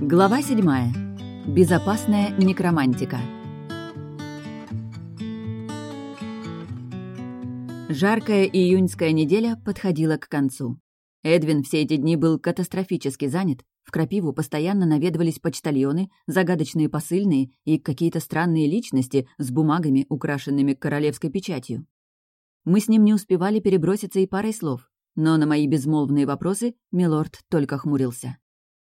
Глава 7. Безопасная некромантика. Жаркая июньская неделя подходила к концу. Эдвин все эти дни был катастрофически занят. В Крапиву постоянно наведывались почтальоны, загадочные посыльные и какие-то странные личности с бумагами, украшенными королевской печатью. Мы с ним не успевали переброситься и парой слов, но на мои безмолвные вопросы милорд только хмурился.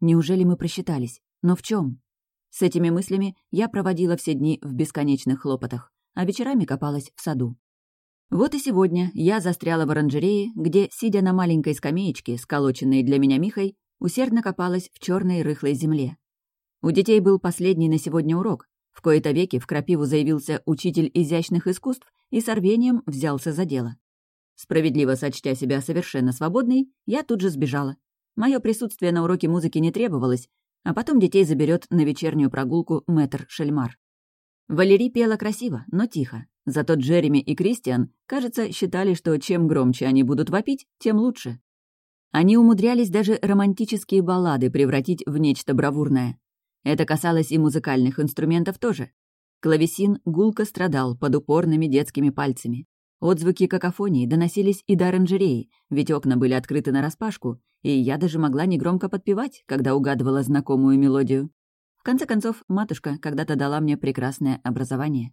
Неужели мы просчитались? Но в чем? С этими мыслями я проводила все дни в бесконечных хлопотах, а вечерами копалась в саду. Вот и сегодня я застряла в оранжерее, где, сидя на маленькой скамеечке, сколоченной для меня Михой, усердно копалась в черной рыхлой земле. У детей был последний на сегодня урок. В кои-то веки в крапиву заявился учитель изящных искусств и с рвением взялся за дело. Справедливо сочтя себя совершенно свободной, я тут же сбежала. Мое присутствие на уроке музыки не требовалось, а потом детей заберет на вечернюю прогулку мэтр Шельмар. Валерий пела красиво, но тихо. Зато Джереми и Кристиан, кажется, считали, что чем громче они будут вопить, тем лучше. Они умудрялись даже романтические баллады превратить в нечто бравурное. Это касалось и музыкальных инструментов тоже. Клавесин гулко страдал под упорными детскими пальцами. Отзвуки какофонии доносились и до оранжереи, ведь окна были открыты нараспашку, и я даже могла негромко подпевать, когда угадывала знакомую мелодию. В конце концов, матушка когда-то дала мне прекрасное образование.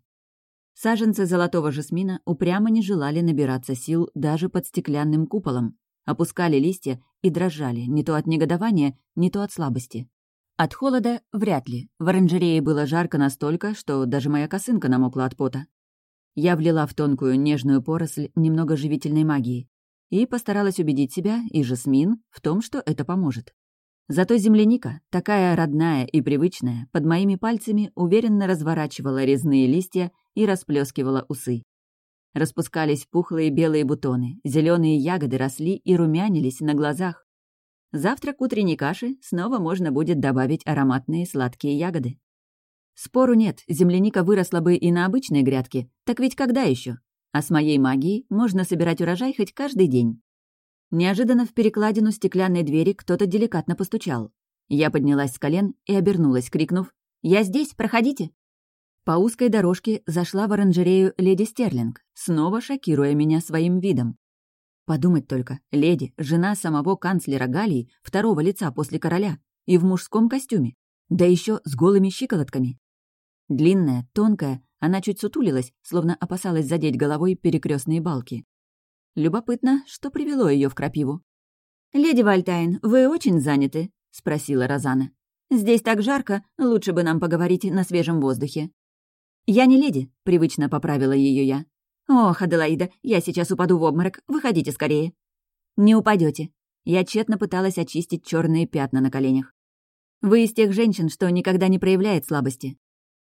Саженцы золотого жасмина упрямо не желали набираться сил даже под стеклянным куполом, опускали листья и дрожали не то от негодования, не то от слабости. От холода вряд ли. В оранжерее было жарко настолько, что даже моя косынка намокла от пота. Я влила в тонкую нежную поросль немного живительной магии и постаралась убедить себя и Жасмин в том, что это поможет. Зато земляника, такая родная и привычная, под моими пальцами уверенно разворачивала резные листья и расплескивала усы. Распускались пухлые белые бутоны, зеленые ягоды росли и румянились на глазах. Завтра к утренней каше снова можно будет добавить ароматные сладкие ягоды. Спору нет, земляника выросла бы и на обычной грядке, так ведь когда еще? А с моей магией можно собирать урожай хоть каждый день. Неожиданно в перекладину стеклянной двери кто-то деликатно постучал. Я поднялась с колен и обернулась, крикнув «Я здесь, проходите!». По узкой дорожке зашла в оранжерею леди Стерлинг, снова шокируя меня своим видом. Подумать только, леди, жена самого канцлера Галлии, второго лица после короля, и в мужском костюме, да еще с голыми щиколотками. Длинная, тонкая, она чуть сутулилась, словно опасалась задеть головой перекрестные балки. Любопытно, что привело ее в крапиву. «Леди Вальтайн, вы очень заняты?» — спросила Розана. «Здесь так жарко, лучше бы нам поговорить на свежем воздухе». «Я не леди», — привычно поправила ее я. «Ох, Аделаида, я сейчас упаду в обморок, выходите скорее». «Не упадете. Я тщетно пыталась очистить черные пятна на коленях. «Вы из тех женщин, что никогда не проявляет слабости.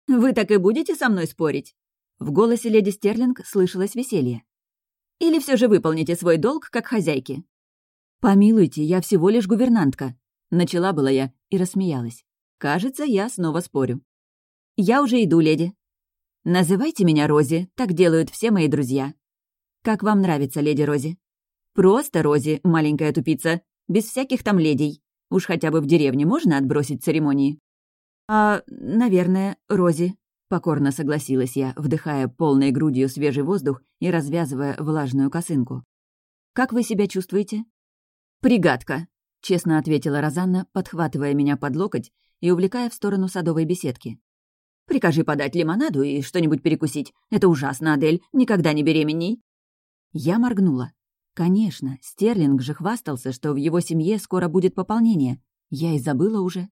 «Вы так и будете со мной спорить?» В голосе леди Стерлинг слышалось веселье. «Или все же выполните свой долг как хозяйки?» «Помилуйте, я всего лишь гувернантка», — начала была я и рассмеялась. «Кажется, я снова спорю». «Я уже иду, леди». «Называйте меня Рози, так делают все мои друзья». «Как вам нравится, леди Рози?» «Просто Рози, маленькая тупица, без всяких там ледей. Уж хотя бы в деревне можно отбросить церемонии?» «А, наверное, Рози», — покорно согласилась я, вдыхая полной грудью свежий воздух и развязывая влажную косынку. «Как вы себя чувствуете?» «Пригадка», — честно ответила Розанна, подхватывая меня под локоть и увлекая в сторону садовой беседки. «Прикажи подать лимонаду и что-нибудь перекусить. Это ужасно, Адель, никогда не беременней». Я моргнула. Конечно, Стерлинг же хвастался, что в его семье скоро будет пополнение. Я и забыла уже.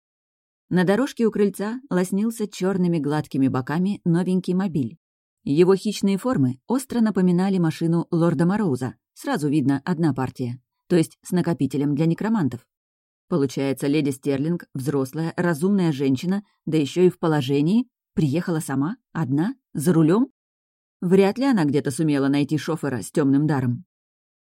На дорожке у крыльца лоснился черными гладкими боками новенький мобиль. Его хищные формы остро напоминали машину лорда Мороуза. Сразу видно одна партия, то есть с накопителем для некромантов. Получается, леди Стерлинг, взрослая, разумная женщина, да еще и в положении, приехала сама, одна, за рулем? Вряд ли она где-то сумела найти шофера с темным даром.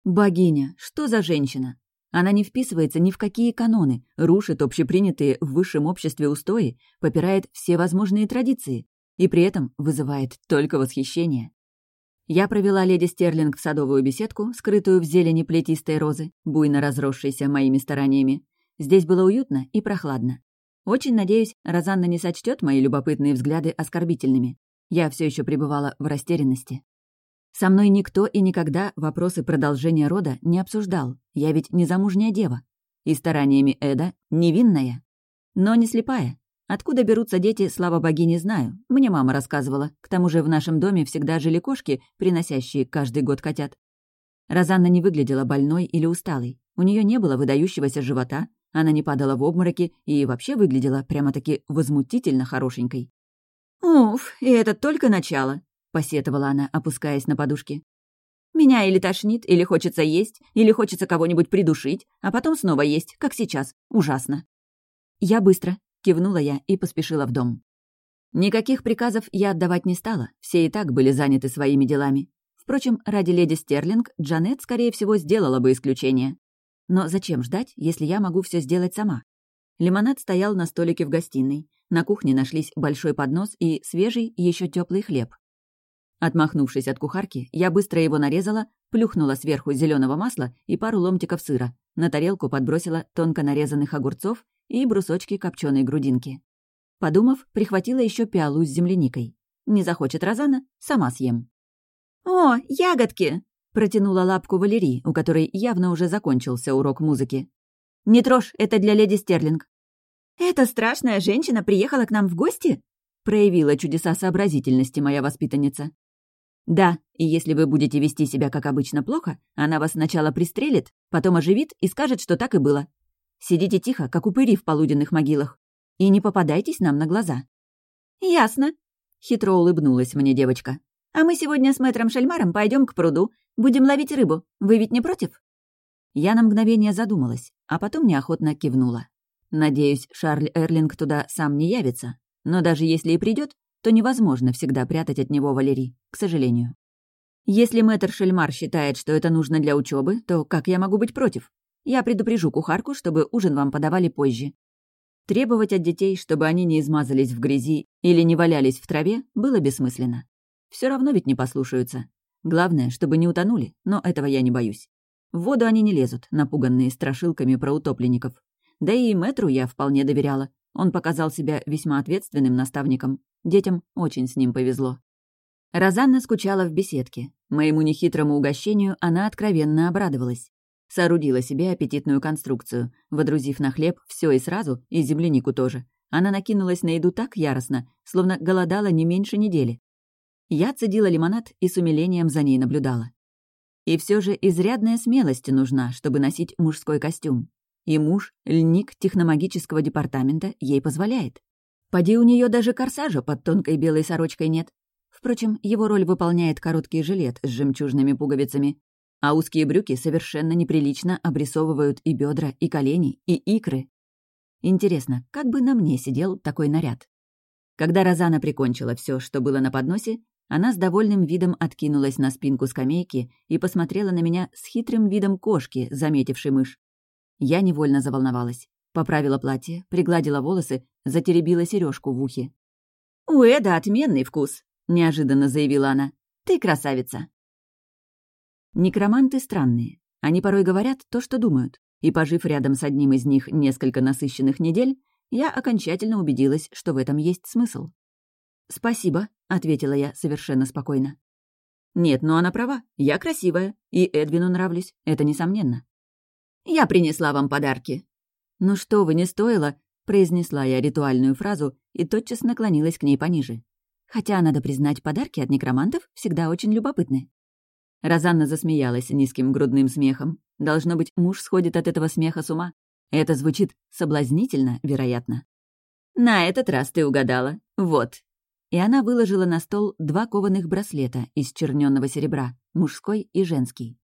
Богиня, что за женщина? Она не вписывается ни в какие каноны, рушит общепринятые в высшем обществе устои, попирает все возможные традиции и при этом вызывает только восхищение. Я провела леди Стерлинг в садовую беседку, скрытую в зелени плетистой розы, буйно разросшейся моими стараниями. Здесь было уютно и прохладно. Очень надеюсь, Розанна не сочтет мои любопытные взгляды оскорбительными. Я все еще пребывала в растерянности. Со мной никто и никогда вопросы продолжения рода не обсуждал. Я ведь не замужняя дева. И стараниями Эда невинная. Но не слепая. Откуда берутся дети, слава богине, знаю. Мне мама рассказывала. К тому же в нашем доме всегда жили кошки, приносящие каждый год котят. Розанна не выглядела больной или усталой. У нее не было выдающегося живота, она не падала в обмороки и вообще выглядела прямо-таки возмутительно хорошенькой. «Уф, и это только начало», — посетовала она, опускаясь на подушки. «Меня или тошнит, или хочется есть, или хочется кого-нибудь придушить, а потом снова есть, как сейчас. Ужасно». «Я быстро», — кивнула я и поспешила в дом. Никаких приказов я отдавать не стала, все и так были заняты своими делами. Впрочем, ради леди Стерлинг Джанет, скорее всего, сделала бы исключение. Но зачем ждать, если я могу все сделать сама? Лимонад стоял на столике в гостиной. На кухне нашлись большой поднос и свежий, еще теплый хлеб. Отмахнувшись от кухарки, я быстро его нарезала, плюхнула сверху зеленого масла и пару ломтиков сыра. На тарелку подбросила тонко нарезанных огурцов и брусочки копченой грудинки. Подумав, прихватила еще пиалу с земляникой. Не захочет Розана, сама съем. «О, ягодки!» Протянула лапку Валерии, у которой явно уже закончился урок музыки. «Не трожь, это для леди Стерлинг». «Эта страшная женщина приехала к нам в гости?» проявила чудеса сообразительности моя воспитанница. «Да, и если вы будете вести себя как обычно плохо, она вас сначала пристрелит, потом оживит и скажет, что так и было. Сидите тихо, как упыри в полуденных могилах, и не попадайтесь нам на глаза». «Ясно», — хитро улыбнулась мне девочка. «А мы сегодня с мэтром Шельмаром пойдем к пруду. Будем ловить рыбу. Вы ведь не против?» Я на мгновение задумалась, а потом неохотно кивнула. Надеюсь, Шарль Эрлинг туда сам не явится. Но даже если и придет, то невозможно всегда прятать от него Валерий, к сожалению. Если мэтр Шельмар считает, что это нужно для учебы, то как я могу быть против? Я предупрежу кухарку, чтобы ужин вам подавали позже. Требовать от детей, чтобы они не измазались в грязи или не валялись в траве, было бессмысленно. Все равно ведь не послушаются. Главное, чтобы не утонули, но этого я не боюсь. В воду они не лезут, напуганные страшилками про утопленников. Да и Мэтру я вполне доверяла. Он показал себя весьма ответственным наставником. Детям очень с ним повезло. Розанна скучала в беседке. Моему нехитрому угощению она откровенно обрадовалась. Соорудила себе аппетитную конструкцию, водрузив на хлеб все и сразу, и землянику тоже. Она накинулась на еду так яростно, словно голодала не меньше недели. Я цедила лимонад и с умилением за ней наблюдала. И все же изрядная смелость нужна, чтобы носить мужской костюм. И муж, льник техномагического департамента, ей позволяет. Поди у нее даже корсажа под тонкой белой сорочкой нет. Впрочем, его роль выполняет короткий жилет с жемчужными пуговицами, а узкие брюки совершенно неприлично обрисовывают и бедра, и колени, и икры. Интересно, как бы на мне сидел такой наряд? Когда Розана прикончила все, что было на подносе, она с довольным видом откинулась на спинку скамейки и посмотрела на меня с хитрым видом кошки, заметившей мышь. Я невольно заволновалась. Поправила платье, пригладила волосы, затеребила сережку в ухе. «У Эда отменный вкус», — неожиданно заявила она. «Ты красавица». Некроманты странные. Они порой говорят то, что думают. И, пожив рядом с одним из них несколько насыщенных недель, я окончательно убедилась, что в этом есть смысл. «Спасибо», — ответила я совершенно спокойно. «Нет, но она права. Я красивая. И Эдвину нравлюсь. Это несомненно». «Я принесла вам подарки». «Ну что вы, не стоило», — произнесла я ритуальную фразу и тотчас наклонилась к ней пониже. Хотя, надо признать, подарки от некромантов всегда очень любопытны. Розанна засмеялась низким грудным смехом. Должно быть, муж сходит от этого смеха с ума. Это звучит соблазнительно, вероятно. «На этот раз ты угадала. Вот, и она выложила на стол два кованых браслета из черненного серебра, мужской и женский.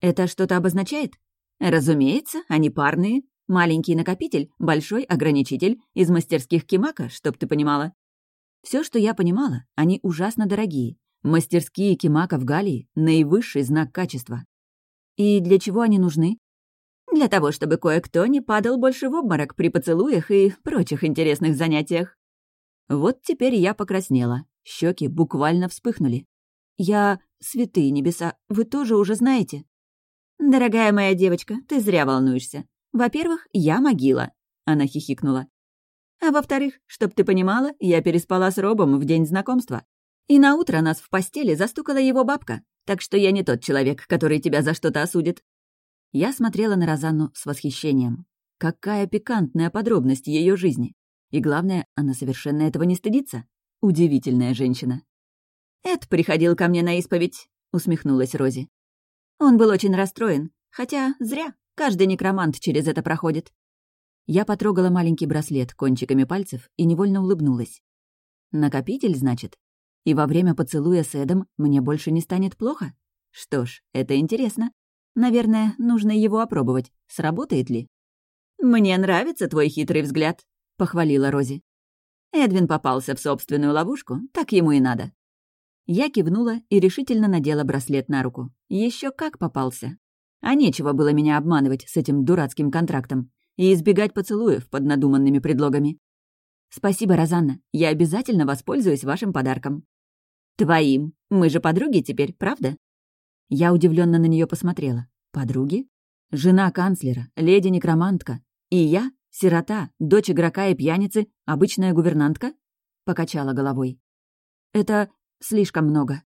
«Это что-то обозначает?» «Разумеется, они парные. Маленький накопитель, большой ограничитель из мастерских Кимака, чтоб ты понимала». Все, что я понимала, они ужасно дорогие. Мастерские Кимака в Галлии — наивысший знак качества. И для чего они нужны? Для того, чтобы кое-кто не падал больше в обморок при поцелуях и прочих интересных занятиях. Вот теперь я покраснела. Щеки буквально вспыхнули. «Я... Святые небеса, вы тоже уже знаете?» «Дорогая моя девочка, ты зря волнуешься. Во-первых, я могила», — она хихикнула. А во-вторых, чтоб ты понимала, я переспала с Робом в день знакомства. И на утро нас в постели застукала его бабка, так что я не тот человек, который тебя за что-то осудит». Я смотрела на Розанну с восхищением. Какая пикантная подробность ее жизни. И главное, она совершенно этого не стыдится. Удивительная женщина. «Эд приходил ко мне на исповедь», — усмехнулась Рози. «Он был очень расстроен, хотя зря, каждый некромант через это проходит». Я потрогала маленький браслет кончиками пальцев и невольно улыбнулась. «Накопитель, значит? И во время поцелуя с Эдом мне больше не станет плохо? Что ж, это интересно. Наверное, нужно его опробовать. Сработает ли?» «Мне нравится твой хитрый взгляд», — похвалила Рози. Эдвин попался в собственную ловушку, так ему и надо. Я кивнула и решительно надела браслет на руку. Еще как попался. А нечего было меня обманывать с этим дурацким контрактом и избегать поцелуев под надуманными предлогами. «Спасибо, Розанна. Я обязательно воспользуюсь вашим подарком». «Твоим. Мы же подруги теперь, правда?» Я удивленно на нее посмотрела. «Подруги? Жена канцлера, леди-некромантка. И я, сирота, дочь игрока и пьяницы, обычная гувернантка?» Покачала головой. «Это слишком много».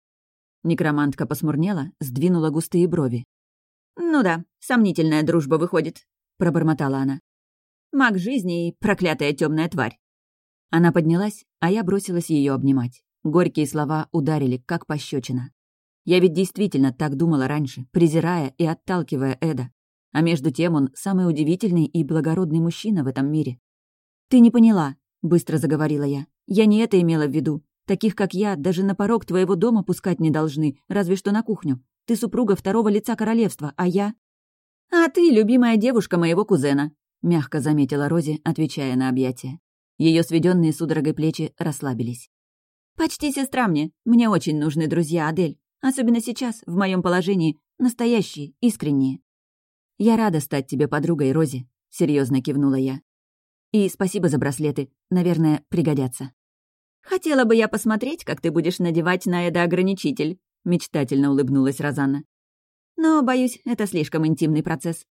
Некромантка посмурнела, сдвинула густые брови. «Ну да, сомнительная дружба выходит», — пробормотала она. «Маг жизни и проклятая темная тварь». Она поднялась, а я бросилась ее обнимать. Горькие слова ударили, как пощечина. Я ведь действительно так думала раньше, презирая и отталкивая Эда. А между тем он самый удивительный и благородный мужчина в этом мире. «Ты не поняла», — быстро заговорила я. «Я не это имела в виду. Таких, как я, даже на порог твоего дома пускать не должны, разве что на кухню. Ты супруга второго лица королевства, а я...» «А ты любимая девушка моего кузена», — мягко заметила Рози, отвечая на объятия. Ее сведенные судорогой плечи расслабились. «Почти сестра мне. Мне очень нужны друзья, Адель. Особенно сейчас, в моем положении, настоящие, искренние. «Я рада стать тебе подругой, Рози», — серьезно кивнула я. «И спасибо за браслеты. Наверное, пригодятся». «Хотела бы я посмотреть, как ты будешь надевать на это ограничитель», — мечтательно улыбнулась Розанна. «Но, боюсь, это слишком интимный процесс».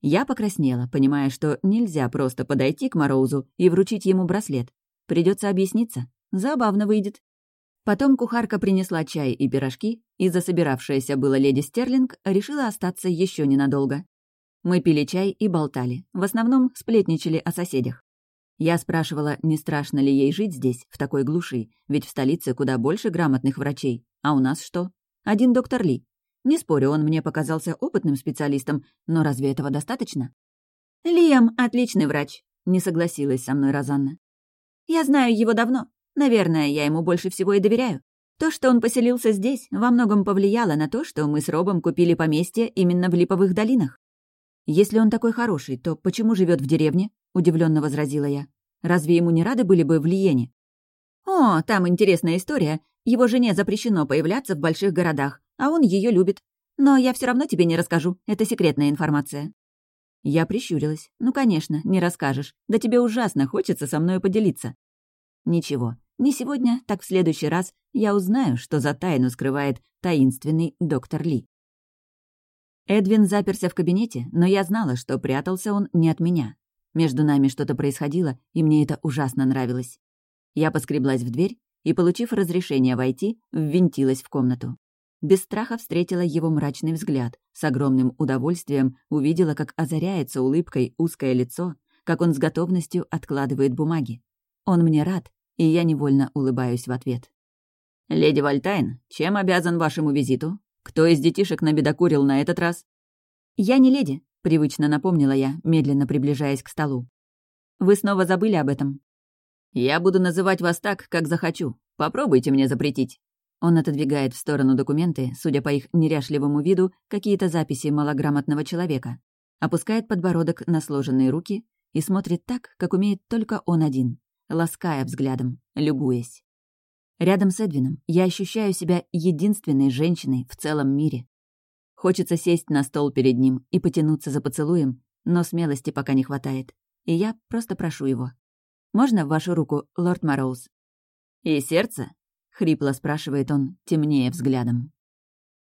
Я покраснела, понимая, что нельзя просто подойти к Мороузу и вручить ему браслет. Придется объясниться. Забавно выйдет. Потом кухарка принесла чай и пирожки, и засобиравшаяся была леди Стерлинг решила остаться еще ненадолго. Мы пили чай и болтали, в основном сплетничали о соседях. Я спрашивала, не страшно ли ей жить здесь, в такой глуши, ведь в столице куда больше грамотных врачей. А у нас что? Один доктор Ли. Не спорю, он мне показался опытным специалистом, но разве этого достаточно? «Лиам — отличный врач», — не согласилась со мной Розанна. «Я знаю его давно. Наверное, я ему больше всего и доверяю. То, что он поселился здесь, во многом повлияло на то, что мы с Робом купили поместье именно в Липовых долинах. «Если он такой хороший, то почему живет в деревне?» — удивленно возразила я. «Разве ему не рады были бы в Лиене?» «О, там интересная история. Его жене запрещено появляться в больших городах, а он ее любит. Но я все равно тебе не расскажу, это секретная информация». Я прищурилась. «Ну, конечно, не расскажешь. Да тебе ужасно хочется со мной поделиться». «Ничего, не сегодня, так в следующий раз я узнаю, что за тайну скрывает таинственный доктор Ли. Эдвин заперся в кабинете, но я знала, что прятался он не от меня. Между нами что-то происходило, и мне это ужасно нравилось. Я поскреблась в дверь и, получив разрешение войти, ввинтилась в комнату. Без страха встретила его мрачный взгляд, с огромным удовольствием увидела, как озаряется улыбкой узкое лицо, как он с готовностью откладывает бумаги. Он мне рад, и я невольно улыбаюсь в ответ. «Леди Вальтайн, чем обязан вашему визиту? Кто из детишек набедокурил на этот раз?» «Я не леди», — привычно напомнила я, медленно приближаясь к столу. «Вы снова забыли об этом?» «Я буду называть вас так, как захочу. Попробуйте мне запретить». Он отодвигает в сторону документы, судя по их неряшливому виду, какие-то записи малограмотного человека. Опускает подбородок на сложенные руки и смотрит так, как умеет только он один лаская взглядом, любуясь. Рядом с Эдвином я ощущаю себя единственной женщиной в целом мире. Хочется сесть на стол перед ним и потянуться за поцелуем, но смелости пока не хватает, и я просто прошу его. «Можно в вашу руку, лорд Морроуз?» «И сердце?» — хрипло спрашивает он, темнее взглядом.